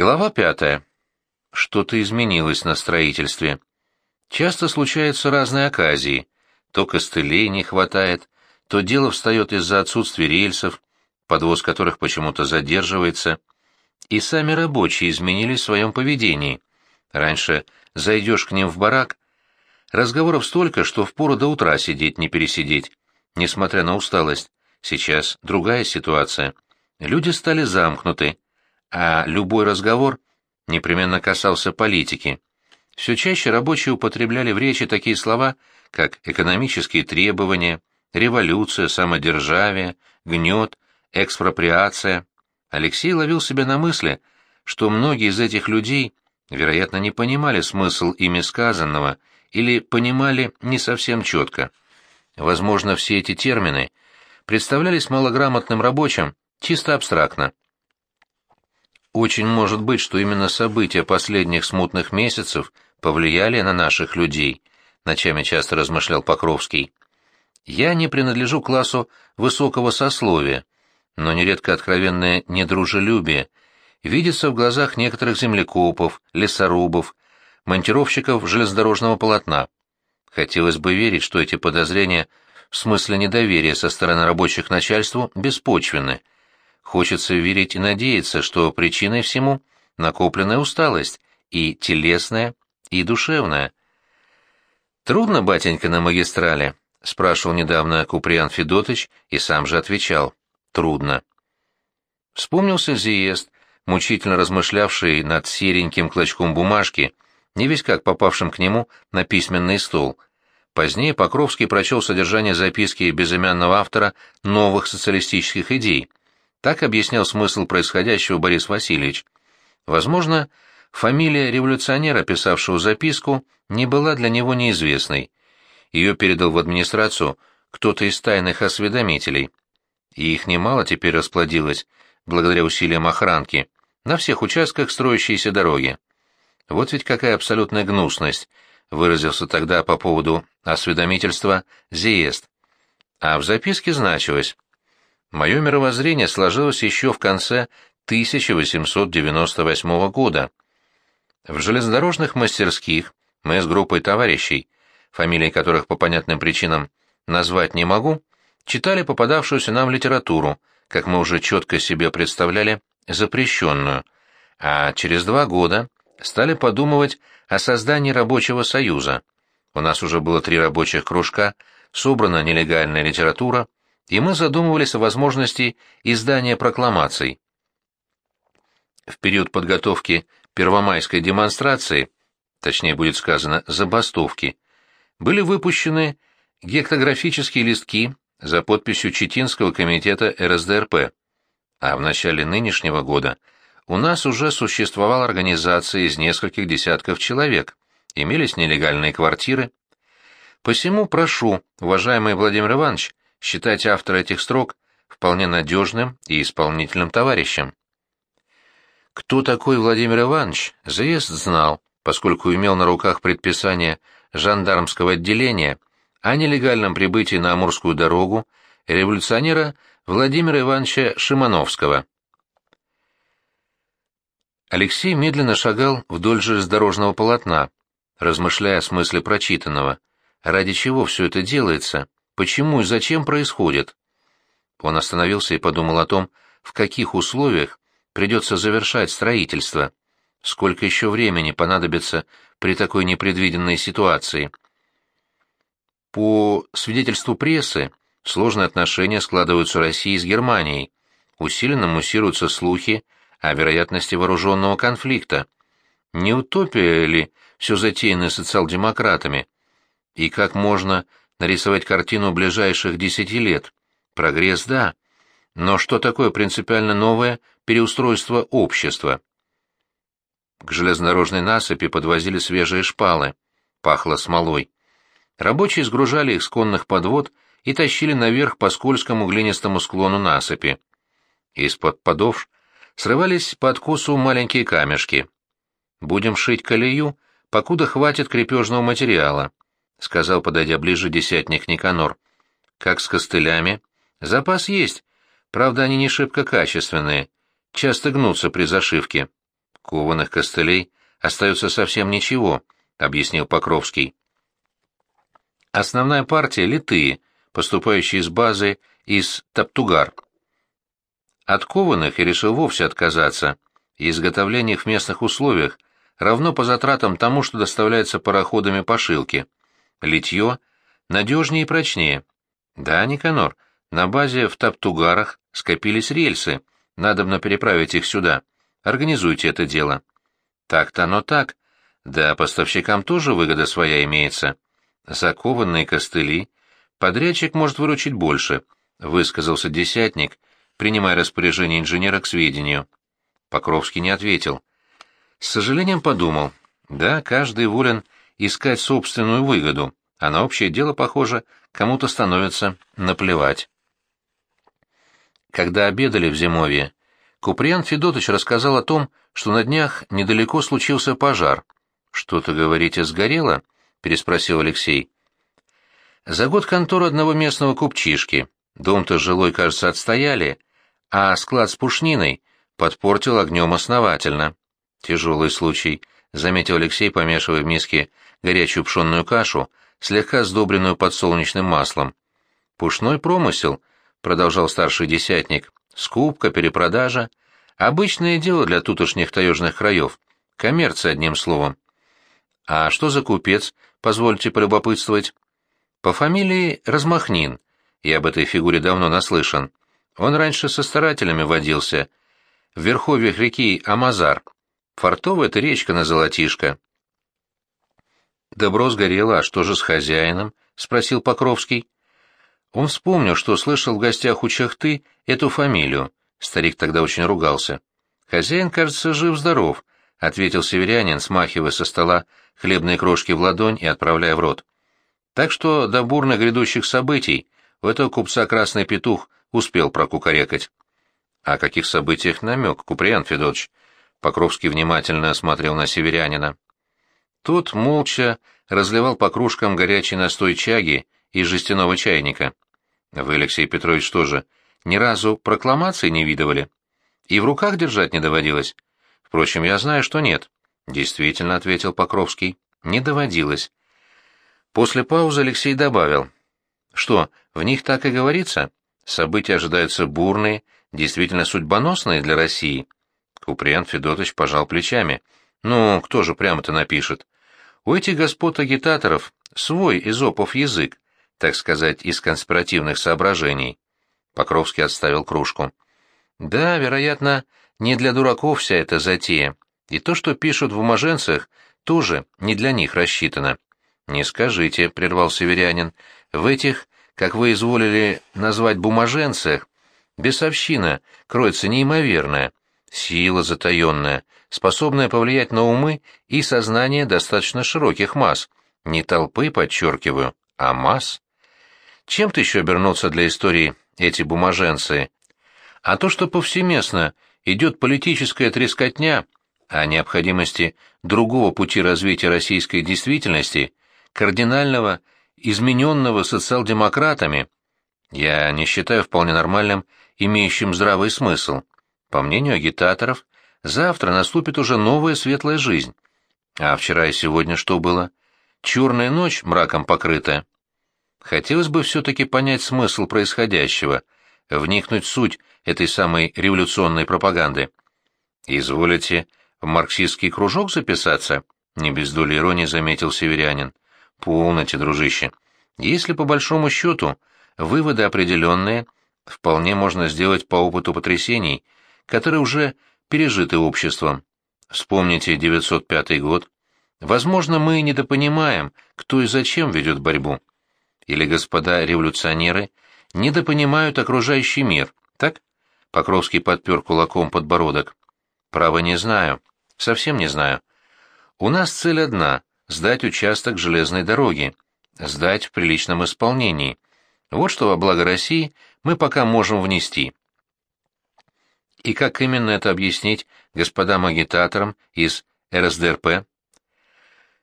Глава пятая. Что-то изменилось на строительстве. Часто случаются разные оказии. То костылей не хватает, то дело встает из-за отсутствия рельсов, подвоз которых почему-то задерживается. И сами рабочие изменились в своем поведении. Раньше зайдешь к ним в барак, разговоров столько, что впору до утра сидеть не пересидеть, несмотря на усталость. Сейчас другая ситуация. Люди стали замкнуты, а любой разговор непременно касался политики. Все чаще рабочие употребляли в речи такие слова, как экономические требования, революция, самодержавие, гнет, экспроприация. Алексей ловил себя на мысли, что многие из этих людей, вероятно, не понимали смысл ими сказанного или понимали не совсем четко. Возможно, все эти термины представлялись малограмотным рабочим чисто абстрактно. Очень может быть, что именно события последних смутных месяцев повлияли на наших людей, ночами часто размышлял Покровский. Я не принадлежу классу высокого сословия, но нередко откровенное недружелюбие видится в глазах некоторых землекопов, лесорубов, монтировщиков железнодорожного полотна. Хотелось бы верить, что эти подозрения в смысле недоверия со стороны рабочих начальству беспочвенны, Хочется верить и надеяться, что причиной всему накопленная усталость, и телесная, и душевная. «Трудно, батенька, на магистрале?» — спрашивал недавно Куприан Федотыч и сам же отвечал. «Трудно». Вспомнился Зиест, мучительно размышлявший над сереньким клочком бумажки, не весь как попавшим к нему на письменный стол. Позднее Покровский прочел содержание записки безымянного автора новых социалистических идей — так объяснял смысл происходящего Борис Васильевич. Возможно, фамилия революционера, писавшего записку, не была для него неизвестной. Ее передал в администрацию кто-то из тайных осведомителей. И их немало теперь расплодилось, благодаря усилиям охранки, на всех участках строящейся дороги. Вот ведь какая абсолютная гнусность, выразился тогда по поводу осведомительства Зиест. А в записке значилось Мое мировоззрение сложилось еще в конце 1898 года. В железнодорожных мастерских мы с группой товарищей, фамилии которых по понятным причинам назвать не могу, читали попадавшуюся нам литературу, как мы уже четко себе представляли, запрещенную, а через два года стали подумывать о создании рабочего союза. У нас уже было три рабочих кружка, собрана нелегальная литература, и мы задумывались о возможности издания прокламаций. В период подготовки первомайской демонстрации, точнее будет сказано забастовки, были выпущены гектографические листки за подписью Читинского комитета РСДРП, а в начале нынешнего года у нас уже существовала организация из нескольких десятков человек, имелись нелегальные квартиры. Посему прошу, уважаемый Владимир Иванович, считать автора этих строк вполне надежным и исполнительным товарищем. Кто такой Владимир Иванович, Заезд знал, поскольку имел на руках предписание жандармского отделения о нелегальном прибытии на Амурскую дорогу революционера Владимира Ивановича Шимановского. Алексей медленно шагал вдоль железнодорожного полотна, размышляя о смысле прочитанного. Ради чего все это делается? Почему и зачем происходит? Он остановился и подумал о том, в каких условиях придется завершать строительство, сколько еще времени понадобится при такой непредвиденной ситуации. По свидетельству прессы, сложные отношения складываются России с Германией, усиленно муссируются слухи о вероятности вооруженного конфликта. Не утопия ли все затеяно социал-демократами? И как можно нарисовать картину ближайших десяти лет. Прогресс – да. Но что такое принципиально новое переустройство общества? К железнодорожной насыпи подвозили свежие шпалы. Пахло смолой. Рабочие сгружали их с конных подвод и тащили наверх по скользкому глинистому склону насыпи. Из-под подов срывались по откосу маленькие камешки. Будем шить колею, покуда хватит крепежного материала. — сказал, подойдя ближе, десятник Никанор. «Как с костылями? Запас есть. Правда, они не шибко качественные. Часто гнутся при зашивке. Кованых костылей остается совсем ничего, объяснил Покровский. Основная партия — литые, поступающие с базы из Таптугар. От кованых я решил вовсе отказаться. Изготовление их в местных условиях равно по затратам тому, что доставляется пароходами по шилке. Литье надежнее и прочнее. Да, Никанор, на базе в Таптугарах скопились рельсы, надобно переправить их сюда. Организуйте это дело. Так-то оно так. Да, поставщикам тоже выгода своя имеется. Закованные костыли. Подрядчик может выручить больше, высказался десятник, принимая распоряжение инженера к сведению. Покровский не ответил. С сожалением подумал. Да, каждый волен искать собственную выгоду, а на общее дело, похоже, кому-то становится наплевать. Когда обедали в зимовье, Куприян Федотович рассказал о том, что на днях недалеко случился пожар. «Что-то, говорите, сгорело?» — переспросил Алексей. «За год контору одного местного купчишки. Дом-то жилой, кажется, отстояли, а склад с пушниной подпортил огнем основательно. Тяжелый случай», — заметил Алексей, помешивая в миске горячую пшенную кашу, слегка сдобренную подсолнечным маслом. «Пушной промысел», — продолжал старший десятник, — «скупка, перепродажа. Обычное дело для тутошних таежных краев. Коммерция, одним словом. А что за купец, позвольте полюбопытствовать? По фамилии Размахнин. Я об этой фигуре давно наслышан. Он раньше со старателями водился. В верховьях реки Амазар. Фартовая это речка на золотишко. Добро сгорело, а что же с хозяином? — спросил Покровский. Он вспомнил, что слышал в гостях у Чахты эту фамилию. Старик тогда очень ругался. «Хозяин, кажется, жив-здоров», — ответил северянин, смахивая со стола хлебные крошки в ладонь и отправляя в рот. Так что до бурных грядущих событий у этого купца Красный Петух успел прокукарекать. О каких событиях намек, Куприян Федотович? Покровский внимательно осмотрел на северянина. Тот молча разливал по кружкам горячий настой чаги из жестяного чайника. Вы, Алексей Петрович, что же, ни разу прокламации не видывали? И в руках держать не доводилось? Впрочем, я знаю, что нет. Действительно, ответил Покровский, не доводилось. После паузы Алексей добавил. Что, в них так и говорится? События ожидаются бурные, действительно судьбоносные для России. Куприан Федотович пожал плечами. Ну, кто же прямо-то напишет? У этих господ-агитаторов свой изопов язык, так сказать, из конспиративных соображений. Покровский отставил кружку. Да, вероятно, не для дураков вся эта затея. И то, что пишут в уможенцах, тоже не для них рассчитано. «Не скажите», — прервал северянин, — «в этих, как вы изволили назвать бумаженцах, бесовщина кроется неимоверная, сила затаенная, способная повлиять на умы и сознание достаточно широких масс, не толпы, подчеркиваю, а масс. Чем-то еще обернутся для истории эти бумаженцы? А то, что повсеместно идет политическая трескотня о необходимости другого пути развития российской действительности, кардинального, измененного социал-демократами, я не считаю вполне нормальным, имеющим здравый смысл. По мнению агитаторов, завтра наступит уже новая светлая жизнь. А вчера и сегодня что было? Черная ночь, мраком покрытая. Хотелось бы все-таки понять смысл происходящего, вникнуть в суть этой самой революционной пропаганды. «Изволите в марксистский кружок записаться?» — не без доли иронии заметил северянин. «Полноте, дружище. Если по большому счету выводы определенные, вполне можно сделать по опыту потрясений, которые уже пережиты обществом. Вспомните 905 год. Возможно, мы недопонимаем, кто и зачем ведет борьбу. Или господа революционеры недопонимают окружающий мир, так? Покровский подпер кулаком подбородок. Право не знаю. Совсем не знаю. У нас цель одна — сдать участок железной дороги. Сдать в приличном исполнении. Вот что во благо России мы пока можем внести. И как именно это объяснить господам агитаторам из РСДРП?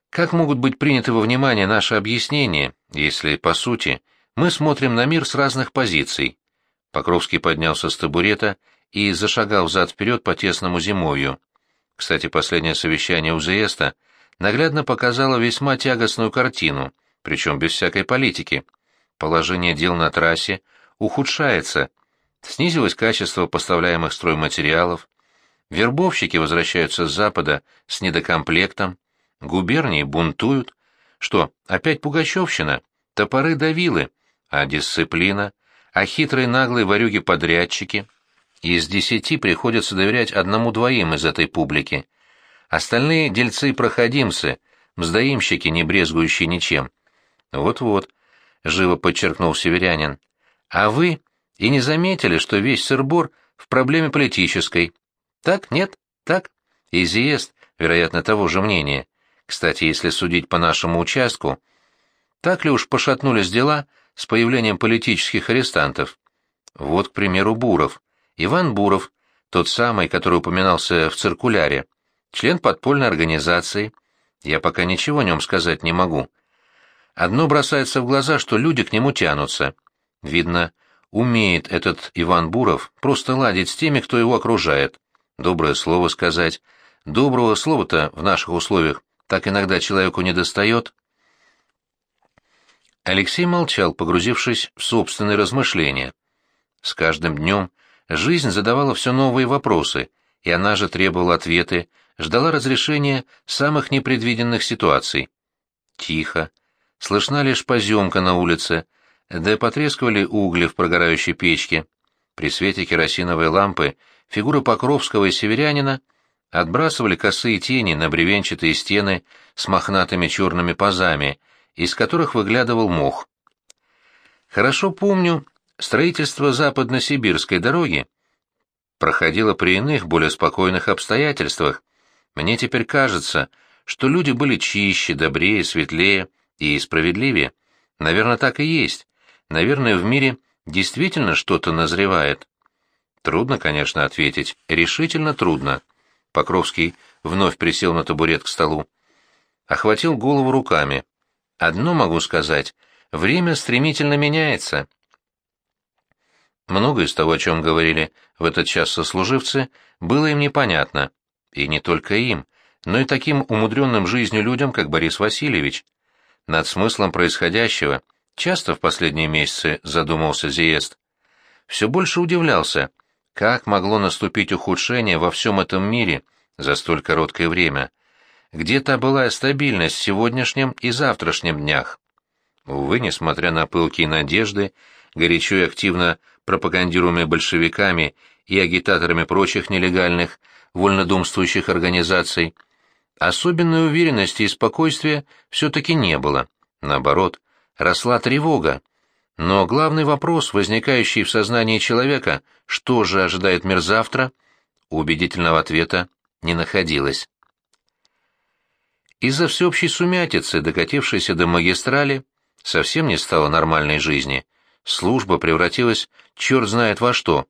Как могут быть приняты во внимание наши объяснения, если, по сути, мы смотрим на мир с разных позиций? Покровский поднялся с табурета и зашагал взад-вперед по тесному зимовью. Кстати, последнее совещание у Зееста наглядно показало весьма тягостную картину, причем без всякой политики. Положение дел на трассе ухудшается, снизилось качество поставляемых стройматериалов, вербовщики возвращаются с запада с недокомплектом, губернии бунтуют. Что, опять пугачевщина? Топоры давилы, а дисциплина, а хитрые наглые ворюги-подрядчики — из десяти приходится доверять одному-двоим из этой публики. Остальные дельцы-проходимцы, мздоимщики, не брезгующие ничем. Вот-вот, — живо подчеркнул северянин. А вы и не заметили, что весь сырбор в проблеме политической. Так, нет, так? И Зиест, вероятно, того же мнения. Кстати, если судить по нашему участку, так ли уж пошатнулись дела с появлением политических арестантов? Вот, к примеру, Буров. Иван Буров, тот самый, который упоминался в циркуляре, член подпольной организации. Я пока ничего о нем сказать не могу. Одно бросается в глаза, что люди к нему тянутся. Видно, умеет этот Иван Буров просто ладить с теми, кто его окружает. Доброе слово сказать. Доброго слова-то в наших условиях так иногда человеку не достает. Алексей молчал, погрузившись в собственные размышления. С каждым днем Жизнь задавала все новые вопросы, и она же требовала ответы, ждала разрешения самых непредвиденных ситуаций. Тихо. Слышна лишь поземка на улице, да потрескивали угли в прогорающей печке. При свете керосиновой лампы фигуры Покровского и северянина отбрасывали косые тени на бревенчатые стены с мохнатыми черными пазами, из которых выглядывал мох. Хорошо помню, Строительство западно-сибирской дороги проходило при иных, более спокойных обстоятельствах. Мне теперь кажется, что люди были чище, добрее, светлее и справедливее. Наверное, так и есть. Наверное, в мире действительно что-то назревает. Трудно, конечно, ответить. Решительно трудно. Покровский вновь присел на табурет к столу. Охватил голову руками. Одно могу сказать. Время стремительно меняется. Многое из того, о чем говорили в этот час сослуживцы, было им непонятно. И не только им, но и таким умудренным жизнью людям, как Борис Васильевич. Над смыслом происходящего часто в последние месяцы задумался Зиест. Все больше удивлялся, как могло наступить ухудшение во всем этом мире за столь короткое время. Где-то была стабильность в сегодняшнем и завтрашнем днях. Увы, несмотря на пылкие надежды, горячо и активно пропагандируемые большевиками и агитаторами прочих нелегальных, вольнодумствующих организаций, особенной уверенности и спокойствия все-таки не было. Наоборот, росла тревога. Но главный вопрос, возникающий в сознании человека, что же ожидает мир завтра, убедительного ответа не находилось. Из-за всеобщей сумятицы, докатившейся до магистрали, совсем не стало нормальной жизни – служба превратилась черт знает во что.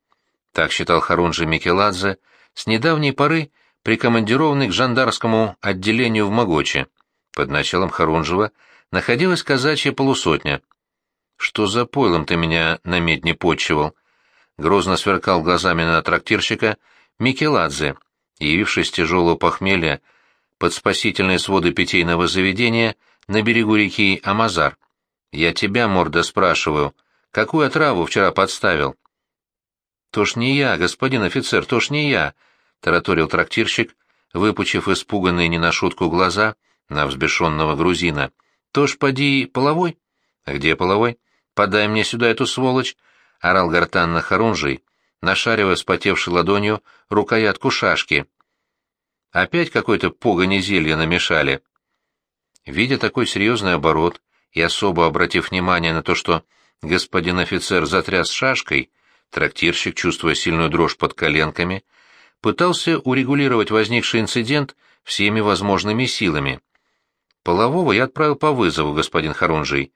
Так считал Харунжи Микеладзе, с недавней поры прикомандированный к жандарскому отделению в Могоче. Под началом Харунжева находилась казачья полусотня. «Что за пойлом ты меня на медне почивал?» Грозно сверкал глазами на трактирщика Микеладзе, явившись тяжелого похмелья под спасительные своды питейного заведения на берегу реки Амазар. «Я тебя, морда, спрашиваю», Какую отраву вчера подставил? То ж не я, господин офицер, то ж не я, тараторил трактирщик, выпучив испуганные не на шутку глаза на взбешенного грузина. То ж поди половой? А где половой? Подай мне сюда эту сволочь, орал гортанно Харунжий, нашаривая вспотевшей ладонью рукоятку шашки. Опять какой-то погони зелья намешали. Видя такой серьезный оборот и особо обратив внимание на то, что Господин офицер затряс шашкой, трактирщик, чувствуя сильную дрожь под коленками, пытался урегулировать возникший инцидент всеми возможными силами. Полового я отправил по вызову, господин Харунжий.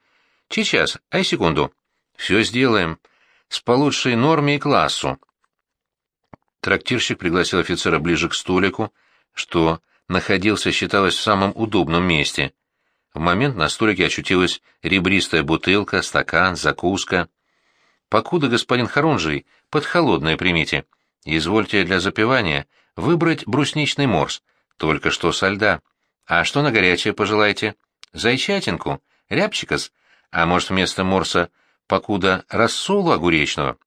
Сейчас, ай секунду. Все сделаем. С получшей норме и классу. Трактирщик пригласил офицера ближе к столику, что находился, считалось, в самом удобном месте. В момент на столике очутилась ребристая бутылка, стакан, закуска. «Покуда, господин Харунжий, под холодное примите. Извольте для запивания выбрать брусничный морс, только что со льда. А что на горячее пожелаете? Зайчатинку? Рябчикос? А может, вместо морса покуда рассолу огуречного?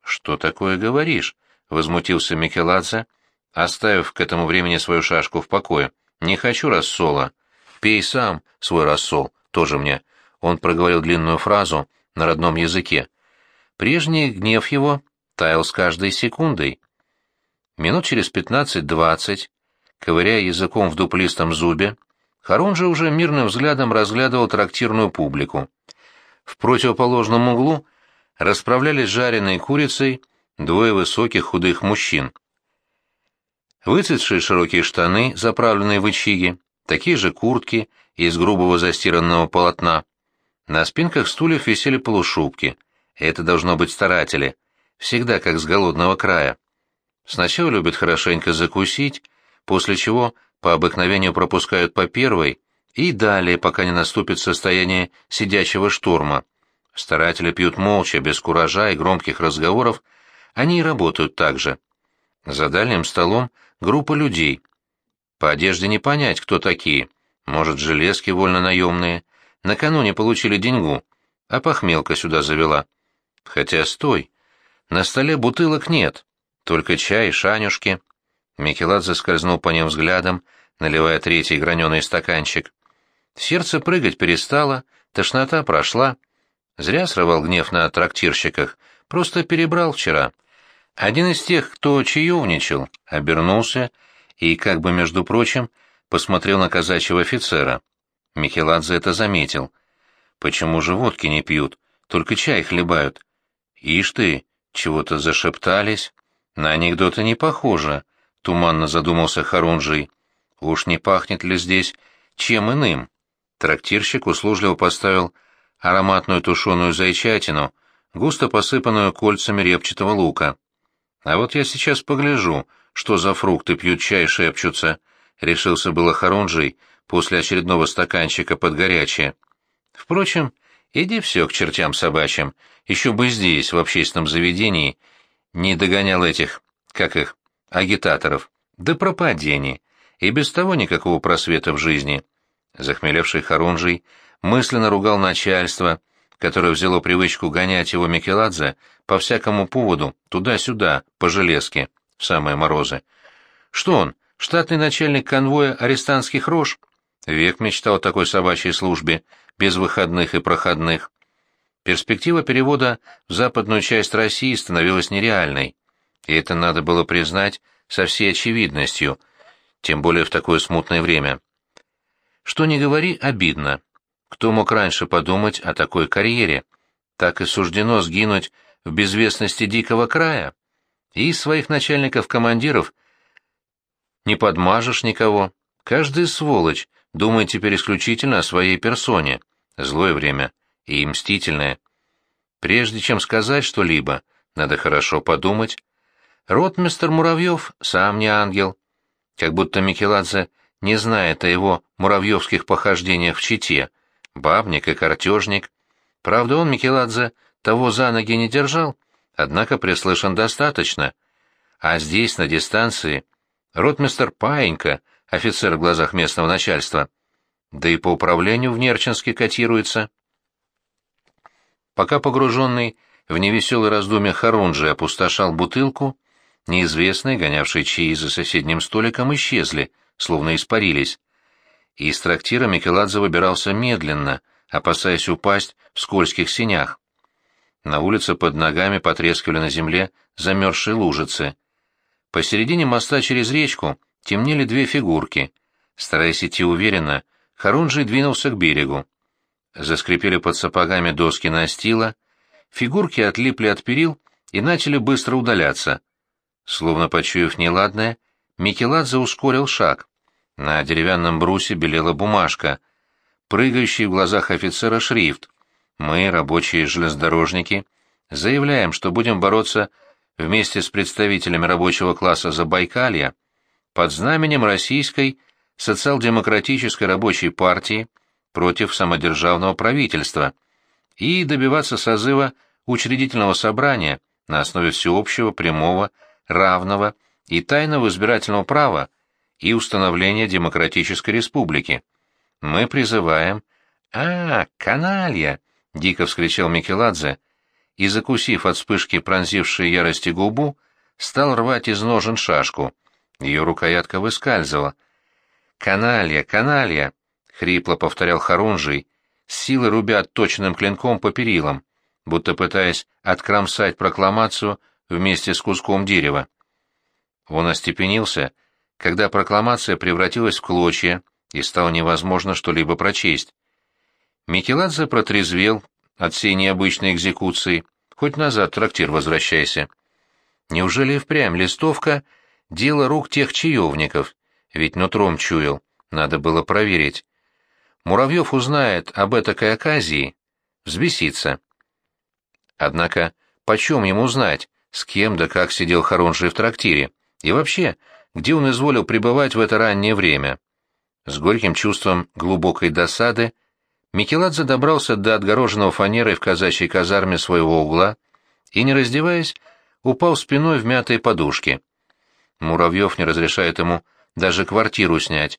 Что такое говоришь? Возмутился Микеладзе, оставив к этому времени свою шашку в покое. Не хочу рассола. Пей сам свой рассол, тоже мне. Он проговорил длинную фразу на родном языке. Прежний гнев его таял с каждой секундой. Минут через пятнадцать-двадцать, ковыряя языком в дуплистом зубе, Харун же уже мирным взглядом разглядывал трактирную публику. В противоположном углу расправлялись жареной курицей двое высоких худых мужчин. Выцветшие широкие штаны, заправленные в ичиги, такие же куртки из грубого застиранного полотна. На спинках стульев висели полушубки. Это должно быть старатели. Всегда как с голодного края. Сначала любят хорошенько закусить, после чего по обыкновению пропускают по первой и далее, пока не наступит состояние сидячего штурма. Старатели пьют молча, без куража и громких разговоров, они и работают так же. За дальним столом группа людей. По одежде не понять, кто такие. Может, железки вольно-наемные. Накануне получили деньгу, а похмелка сюда завела. Хотя стой, на столе бутылок нет, только чай и шанюшки. Микеладзе скользнул по ним взглядом, наливая третий граненый стаканчик. Сердце прыгать перестало, тошнота прошла. Зря срывал гнев на трактирщиках, просто перебрал вчера. Один из тех, кто чаевничал, обернулся и, как бы между прочим, посмотрел на казачьего офицера. Михеладзе это заметил. «Почему же водки не пьют? Только чай хлебают». «Ишь ты, чего-то зашептались. На анекдоты не похоже», — туманно задумался Харунжий. «Уж не пахнет ли здесь чем иным?» Трактирщик услужливо поставил ароматную тушеную зайчатину, густо посыпанную кольцами репчатого лука. А вот я сейчас погляжу, что за фрукты пьют чай шепчутся, — решился было Харунжий после очередного стаканчика под горячее. Впрочем, иди все к чертям собачьим, еще бы здесь, в общественном заведении, не догонял этих, как их, агитаторов. Да пропадение. И без того никакого просвета в жизни. Захмелевший Харунжий мысленно ругал начальство, которое взяло привычку гонять его Микеладзе по всякому поводу, туда-сюда, по железке, в самые морозы. Что он, штатный начальник конвоя арестантских рож? Век мечтал о такой собачьей службе, без выходных и проходных. Перспектива перевода в западную часть России становилась нереальной. И это надо было признать со всей очевидностью, тем более в такое смутное время. Что ни говори, обидно. Кто мог раньше подумать о такой карьере? Так и суждено сгинуть в безвестности дикого края. И своих начальников-командиров не подмажешь никого. Каждый сволочь думает теперь исключительно о своей персоне. Злое время и мстительное. Прежде чем сказать что-либо, надо хорошо подумать. Ротмистер Муравьев сам не ангел. Как будто Микеладзе не знает о его муравьевских похождениях в Чите — бабник и картежник. Правда, он, Микеладзе, того за ноги не держал, однако прислышан достаточно. А здесь, на дистанции, ротмистер Паенька, офицер в глазах местного начальства, да и по управлению в Нерчинске котируется. Пока погруженный в невеселый раздумье Харунжи опустошал бутылку, неизвестные, гонявшие чаи за соседним столиком, исчезли, словно испарились. Из трактира Микеладзе выбирался медленно, опасаясь упасть в скользких синях. На улице под ногами потрескивали на земле замерзшие лужицы. Посередине моста через речку темнели две фигурки. Стараясь идти уверенно, Харунжий двинулся к берегу. Заскрипели под сапогами доски настила, фигурки отлипли от перил и начали быстро удаляться. Словно почуяв неладное, Микеладзе ускорил шаг. На деревянном брусе белела бумажка, прыгающий в глазах офицера шрифт. Мы, рабочие железнодорожники, заявляем, что будем бороться вместе с представителями рабочего класса Забайкалья под знаменем Российской социал-демократической рабочей партии против самодержавного правительства и добиваться созыва учредительного собрания на основе всеобщего, прямого, равного и тайного избирательного права, и установления демократической республики. Мы призываем... «А, каналья!» — дико вскричал Микеладзе, и, закусив от вспышки пронзившей ярости губу, стал рвать из ножен шашку. Ее рукоятка выскальзывала. «Каналья, каналья!» — хрипло повторял Харунжий, с силой рубя точным клинком по перилам, будто пытаясь откромсать прокламацию вместе с куском дерева. Он остепенился, когда прокламация превратилась в клочья и стало невозможно что-либо прочесть. Микеладзе протрезвел от всей необычной экзекуции, хоть назад трактир возвращайся. Неужели впрямь листовка — дело рук тех чаевников? Ведь нутром чуял, надо было проверить. Муравьев узнает об этой оказии, взбесится. Однако, почем ему знать, с кем да как сидел Харунжий в трактире, и вообще, где он изволил пребывать в это раннее время? С горьким чувством глубокой досады Микеладзе добрался до отгороженного фанерой в казачьей казарме своего угла и, не раздеваясь, упал спиной в мятые подушки. Муравьев не разрешает ему даже квартиру снять.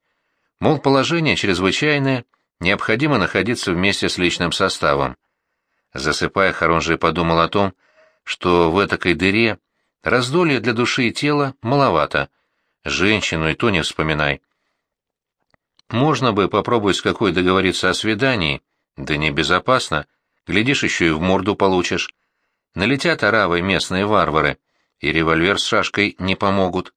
Мол, положение чрезвычайное, необходимо находиться вместе с личным составом. Засыпая, Харунжий подумал о том, что в этой дыре раздолье для души и тела маловато. Женщину и то не вспоминай. Можно бы попробовать с какой договориться о свидании, да небезопасно, глядишь, еще и в морду получишь. Налетят оравой местные варвары, и револьвер с шашкой не помогут.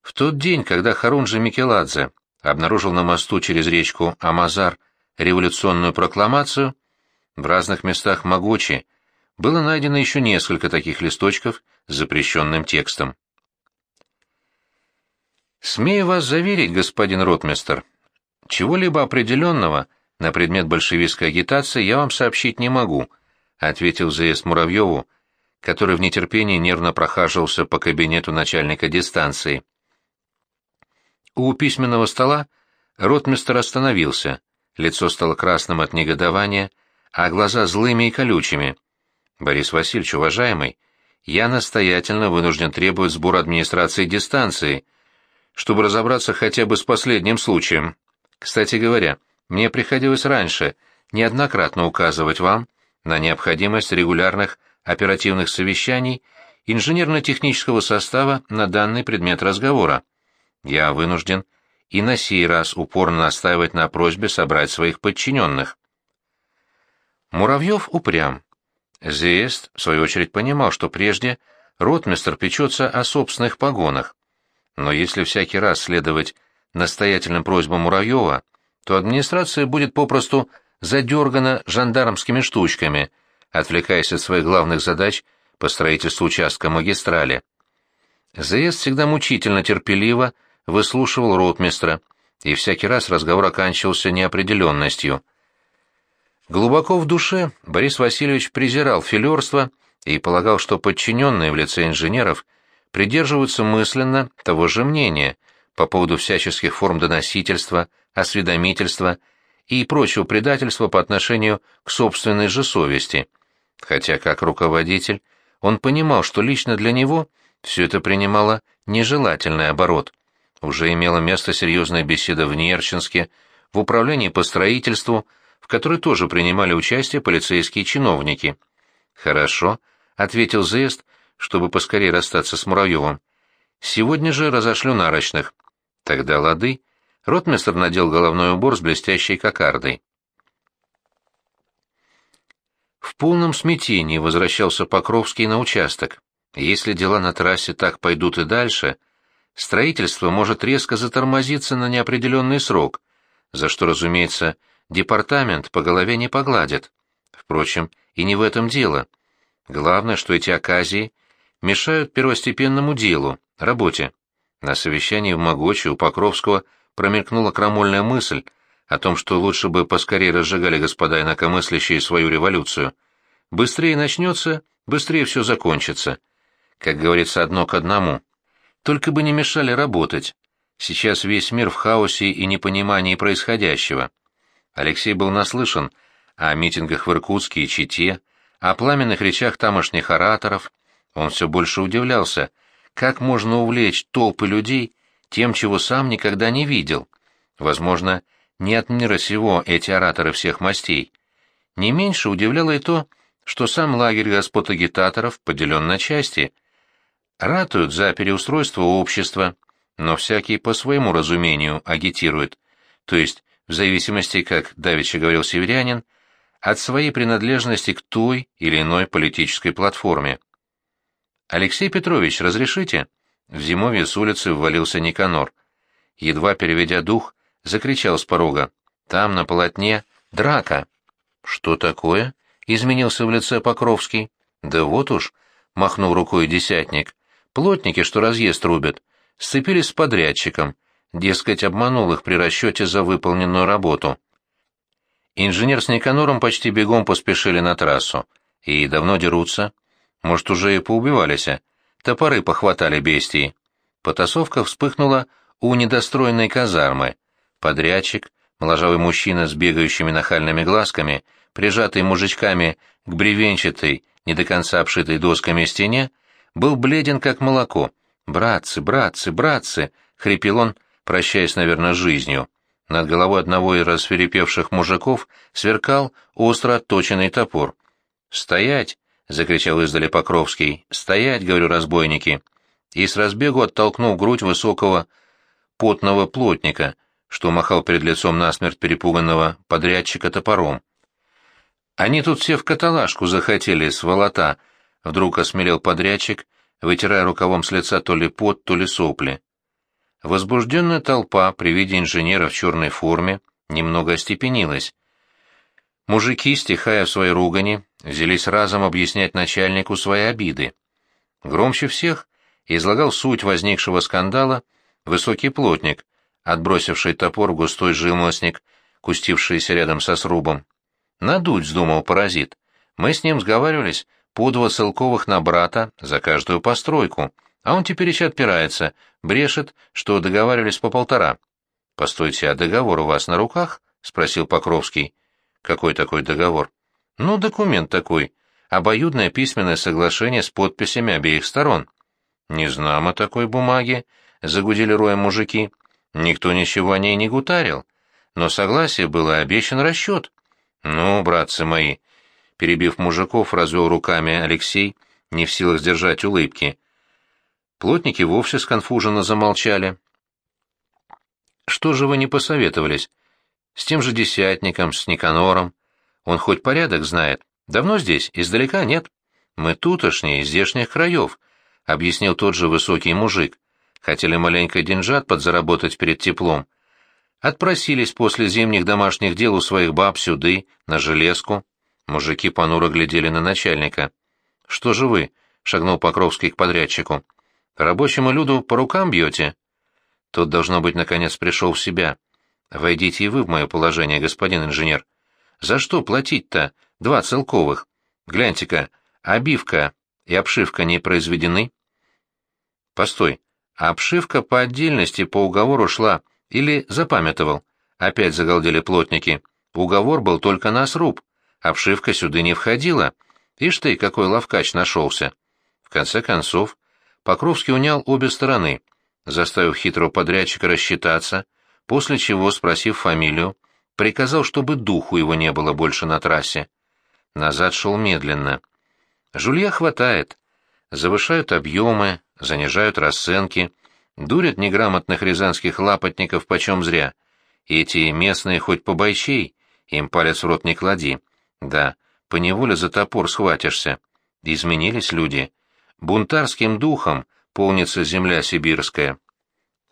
В тот день, когда Харунжи Микеладзе обнаружил на мосту через речку Амазар революционную прокламацию, в разных местах Могочи было найдено еще несколько таких листочков с запрещенным текстом. «Смею вас заверить, господин ротмистер, чего-либо определенного на предмет большевистской агитации я вам сообщить не могу», ответил заезд Муравьеву, который в нетерпении нервно прохаживался по кабинету начальника дистанции. У письменного стола ротмистер остановился, лицо стало красным от негодования, а глаза злыми и колючими. «Борис Васильевич, уважаемый, я настоятельно вынужден требовать сбор администрации дистанции», чтобы разобраться хотя бы с последним случаем. Кстати говоря, мне приходилось раньше неоднократно указывать вам на необходимость регулярных оперативных совещаний инженерно-технического состава на данный предмет разговора. Я вынужден и на сей раз упорно настаивать на просьбе собрать своих подчиненных. Муравьев упрям. Зеест, в свою очередь, понимал, что прежде ротмистр печется о собственных погонах. Но если всякий раз следовать настоятельным просьбам Муравьева, то администрация будет попросту задергана жандармскими штучками, отвлекаясь от своих главных задач по строительству участка магистрали. Заезд всегда мучительно терпеливо выслушивал ротмистра, и всякий раз разговор оканчивался неопределенностью. Глубоко в душе Борис Васильевич презирал филерство и полагал, что подчиненные в лице инженеров придерживаются мысленно того же мнения по поводу всяческих форм доносительства, осведомительства и прочего предательства по отношению к собственной же совести, хотя как руководитель он понимал, что лично для него все это принимало нежелательный оборот. Уже имела место серьезная беседа в Нерчинске, в управлении по строительству, в которой тоже принимали участие полицейские чиновники. «Хорошо», — ответил Зест, чтобы поскорее расстаться с Муравьевым. «Сегодня же разошлю нарочных». «Тогда лады». Ротмистр надел головной убор с блестящей кокардой. В полном смятении возвращался Покровский на участок. Если дела на трассе так пойдут и дальше, строительство может резко затормозиться на неопределенный срок, за что, разумеется, департамент по голове не погладит. Впрочем, и не в этом дело. Главное, что эти оказии мешают первостепенному делу, работе. На совещании в Могочи у Покровского промелькнула крамольная мысль о том, что лучше бы поскорее разжигали господа инакомыслящие свою революцию. Быстрее начнется, быстрее все закончится. Как говорится, одно к одному. Только бы не мешали работать. Сейчас весь мир в хаосе и непонимании происходящего. Алексей был наслышан о митингах в Иркутске и Чите, о пламенных речах тамошних ораторов, он все больше удивлялся, как можно увлечь толпы людей тем, чего сам никогда не видел. Возможно, не от мира сего эти ораторы всех мастей. Не меньше удивляло и то, что сам лагерь господ агитаторов поделен на части. Ратуют за переустройство общества, но всякий по своему разумению агитирует, то есть, в зависимости, как давеча говорил северянин, от своей принадлежности к той или иной политической платформе. «Алексей Петрович, разрешите?» В зимовье с улицы ввалился Никанор. Едва переведя дух, закричал с порога. «Там, на полотне, драка!» «Что такое?» — изменился в лице Покровский. «Да вот уж», — махнул рукой десятник, — «плотники, что разъезд рубят, сцепились с подрядчиком, дескать, обманул их при расчете за выполненную работу». Инженер с Никанором почти бегом поспешили на трассу. И давно дерутся. Может, уже и поубивались, а? Топоры похватали бестии. Потасовка вспыхнула у недостроенной казармы. Подрядчик, моложавый мужчина с бегающими нахальными глазками, прижатый мужичками к бревенчатой, не до конца обшитой досками стене, был бледен, как молоко. «Братцы, братцы, братцы!» — хрипел он, прощаясь, наверное, с жизнью. Над головой одного из рассверепевших мужиков сверкал остро отточенный топор. «Стоять!» — закричал издали Покровский. «Стоять!» — говорю разбойники. И с разбегу оттолкнул грудь высокого потного плотника, что махал перед лицом насмерть перепуганного подрядчика топором. «Они тут все в каталажку захотели, сволота!» — вдруг осмелел подрядчик, вытирая рукавом с лица то ли пот, то ли сопли. Возбужденная толпа при виде инженера в черной форме немного остепенилась. Мужики, стихая в своей ругани, взялись разом объяснять начальнику свои обиды. Громче всех излагал суть возникшего скандала высокий плотник, отбросивший топор в густой жилмостник, кустившийся рядом со срубом. Надуть вздумал паразит. Мы с ним сговаривались по два целковых на брата за каждую постройку, а он теперь еще отпирается, брешет, что договаривались по полтора. — Постойте, а договор у вас на руках? — спросил Покровский. — Какой такой договор? — Ну, документ такой. Обоюдное письменное соглашение с подписями обеих сторон. — Не знамо такой бумаги, — загудели роем мужики. Никто ничего о ней не гутарил. Но согласие было обещан расчет. — Ну, братцы мои, — перебив мужиков, развел руками Алексей, не в силах сдержать улыбки. Плотники вовсе сконфуженно замолчали. «Что же вы не посоветовались? С тем же десятником, с Никанором. Он хоть порядок знает. Давно здесь? Издалека нет? Мы тутошние, из здешних краев», — объяснил тот же высокий мужик. Хотели маленько деньжат подзаработать перед теплом. Отпросились после зимних домашних дел у своих баб сюды, на железку. Мужики понуро глядели на начальника. «Что же вы?» — шагнул Покровский к подрядчику. Рабочему люду по рукам бьете?» Тот, должно быть, наконец пришел в себя. «Войдите и вы в мое положение, господин инженер. За что платить-то? Два целковых. Гляньте-ка, обивка и обшивка не произведены?» «Постой, обшивка по отдельности по уговору шла или запамятовал?» Опять загалдели плотники. Уговор был только на сруб. Обшивка сюда не входила. Ишь ты, какой ловкач нашелся. В конце концов, Покровский унял обе стороны, заставив хитрого подрядчика рассчитаться, после чего, спросив фамилию, приказал, чтобы духу его не было больше на трассе. Назад шел медленно. Жулья хватает. Завышают объемы, занижают расценки, дурят неграмотных рязанских лапотников почем зря. Эти местные хоть побойчей, им палец в рот не клади. Да, поневоле за топор схватишься. Изменились люди бунтарским духом полнится земля сибирская.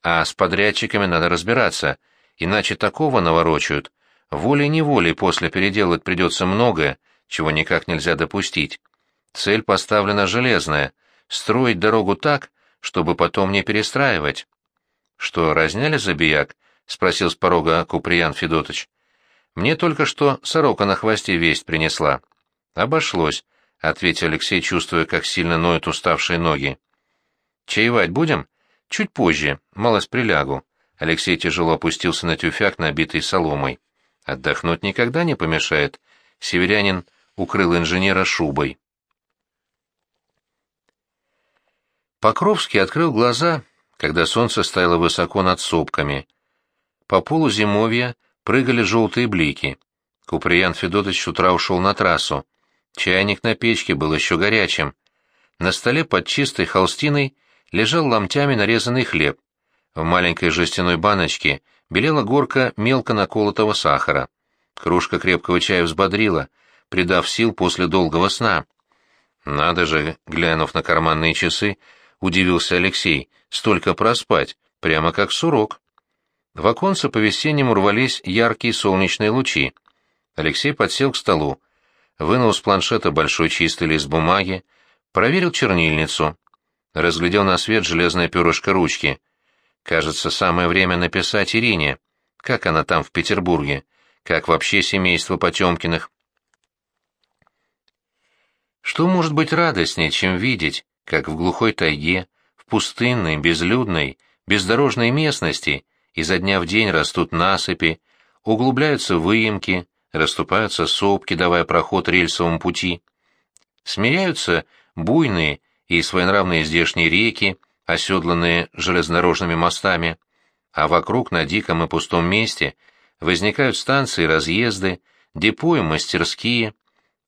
А с подрядчиками надо разбираться, иначе такого наворочают. Волей-неволей после переделать придется многое, чего никак нельзя допустить. Цель поставлена железная — строить дорогу так, чтобы потом не перестраивать. — Что, разняли забияк? — спросил с порога Куприян Федотович. — Мне только что сорока на хвосте весть принесла. — Обошлось. — ответил Алексей, чувствуя, как сильно ноют уставшие ноги. «Чаевать будем?» «Чуть позже, малость прилягу». Алексей тяжело опустился на тюфяк, набитый соломой. «Отдохнуть никогда не помешает». Северянин укрыл инженера шубой. Покровский открыл глаза, когда солнце стояло высоко над сопками. По полу зимовья прыгали желтые блики. Куприян Федотович с утра ушел на трассу. Чайник на печке был еще горячим. На столе под чистой холстиной лежал ломтями нарезанный хлеб. В маленькой жестяной баночке белела горка мелко наколотого сахара. Кружка крепкого чая взбодрила, придав сил после долгого сна. «Надо же», — глянув на карманные часы, удивился Алексей, — «столько проспать, прямо как сурок». В оконце по-весеннему рвались яркие солнечные лучи. Алексей подсел к столу, вынул с планшета большой чистый лист бумаги, проверил чернильницу, разглядел на свет железное перышко ручки. Кажется, самое время написать Ирине. Как она там в Петербурге? Как вообще семейство Потемкиных? Что может быть радостнее, чем видеть, как в глухой тайге, в пустынной, безлюдной, бездорожной местности изо дня в день растут насыпи, углубляются выемки, расступаются сопки, давая проход рельсовому пути. Смиряются буйные и своенравные здешние реки, оседланные железнодорожными мостами, а вокруг на диком и пустом месте возникают станции, разъезды, депо и мастерские,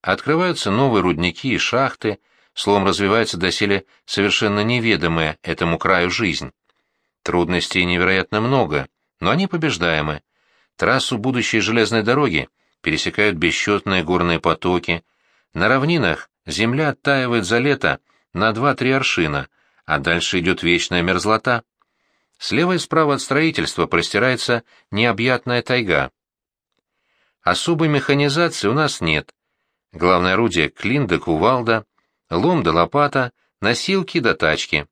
открываются новые рудники и шахты, словом развивается доселе совершенно неведомая этому краю жизнь. Трудностей невероятно много, но они побеждаемы. Трассу будущей железной дороги пересекают бесчетные горные потоки. На равнинах земля оттаивает за лето на два-три аршина, а дальше идет вечная мерзлота. Слева и справа от строительства простирается необъятная тайга. Особой механизации у нас нет. Главное орудие — клин да кувалда, лом да лопата, носилки да тачки.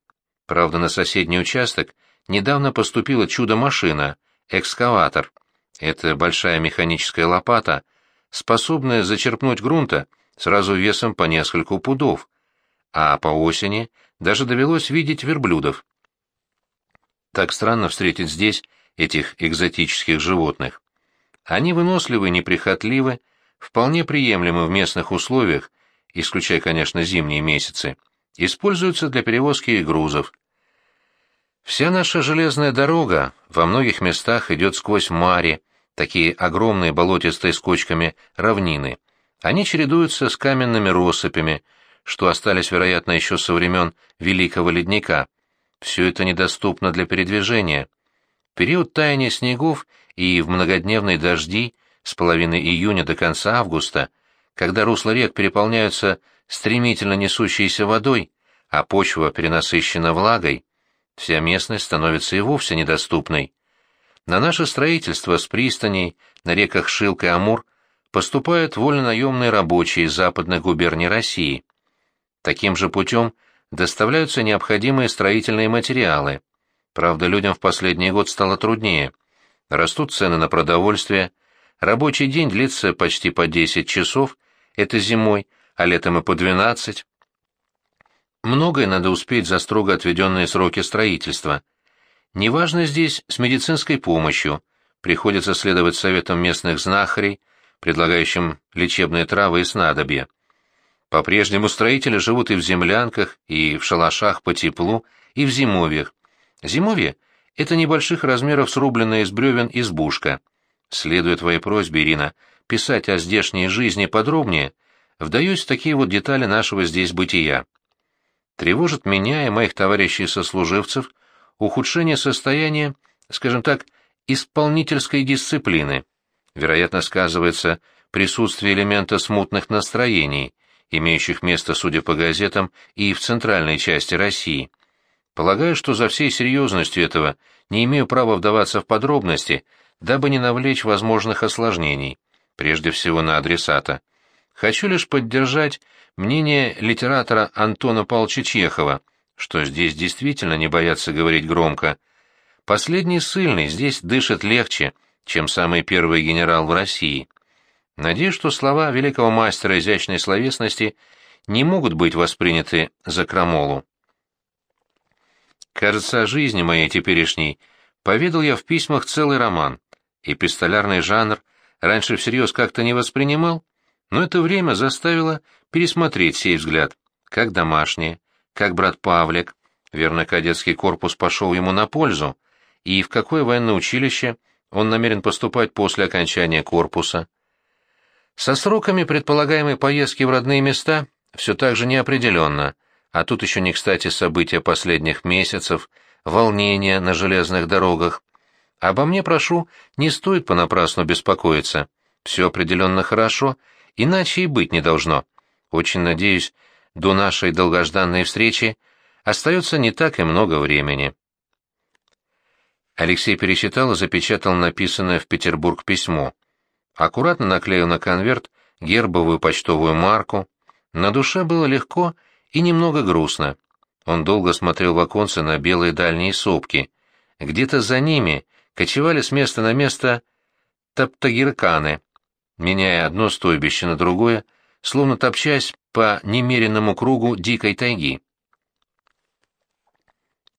Правда, на соседний участок недавно поступила чудо-машина — экскаватор — это большая механическая лопата, способная зачерпнуть грунта сразу весом по нескольку пудов, а по осени даже довелось видеть верблюдов. Так странно встретить здесь этих экзотических животных. Они выносливы, неприхотливы, вполне приемлемы в местных условиях, исключая, конечно, зимние месяцы, используются для перевозки грузов. Вся наша железная дорога во многих местах идет сквозь мари, такие огромные болотистые с кочками равнины. Они чередуются с каменными россыпями, что остались, вероятно, еще со времен Великого Ледника. Все это недоступно для передвижения. Период таяния снегов и в многодневные дожди с половины июня до конца августа, когда русла рек переполняются стремительно несущейся водой, а почва перенасыщена влагой, вся местность становится и вовсе недоступной. На наше строительство с пристаней на реках Шилка и Амур поступают вольнонаемные рабочие из западных губерний России. Таким же путем доставляются необходимые строительные материалы. Правда, людям в последний год стало труднее. Растут цены на продовольствие, рабочий день длится почти по 10 часов, это зимой, а летом и по 12. Многое надо успеть за строго отведенные сроки строительства. Неважно здесь с медицинской помощью, приходится следовать советам местных знахарей, предлагающим лечебные травы и снадобья. По-прежнему строители живут и в землянках, и в шалашах по теплу, и в зимовьях. Зимовье — это небольших размеров срубленная из бревен избушка. Следуя твоей просьбе, Ирина, писать о здешней жизни подробнее, вдаюсь в такие вот детали нашего здесь бытия. Тревожит меня и моих товарищей-сослуживцев ухудшение состояния, скажем так, исполнительской дисциплины. Вероятно, сказывается присутствие элемента смутных настроений, имеющих место, судя по газетам, и в центральной части России. Полагаю, что за всей серьезностью этого не имею права вдаваться в подробности, дабы не навлечь возможных осложнений, прежде всего на адресата. Хочу лишь поддержать мнение литератора Антона Павловича Чехова, что здесь действительно не боятся говорить громко. Последний сильный здесь дышит легче, чем самый первый генерал в России. Надеюсь, что слова великого мастера изящной словесности не могут быть восприняты за крамолу. Кажется, о жизни моей теперешней поведал я в письмах целый роман. Эпистолярный жанр раньше всерьез как-то не воспринимал, но это время заставило пересмотреть сей взгляд, как домашнее, как брат Павлик, Верно, кадетский корпус пошел ему на пользу, и в какое военное училище он намерен поступать после окончания корпуса. Со сроками предполагаемой поездки в родные места все так же неопределенно, а тут еще не кстати события последних месяцев, волнения на железных дорогах. Обо мне, прошу, не стоит понапрасну беспокоиться. Все определенно хорошо, иначе и быть не должно. Очень надеюсь, до нашей долгожданной встречи остается не так и много времени. Алексей пересчитал и запечатал написанное в Петербург письмо. Аккуратно наклеил на конверт гербовую почтовую марку. На душе было легко и немного грустно. Он долго смотрел в оконце на белые дальние сопки. Где-то за ними кочевали с места на место таптагирканы, меняя одно стойбище на другое, словно топчась по немеренному кругу дикой тайги.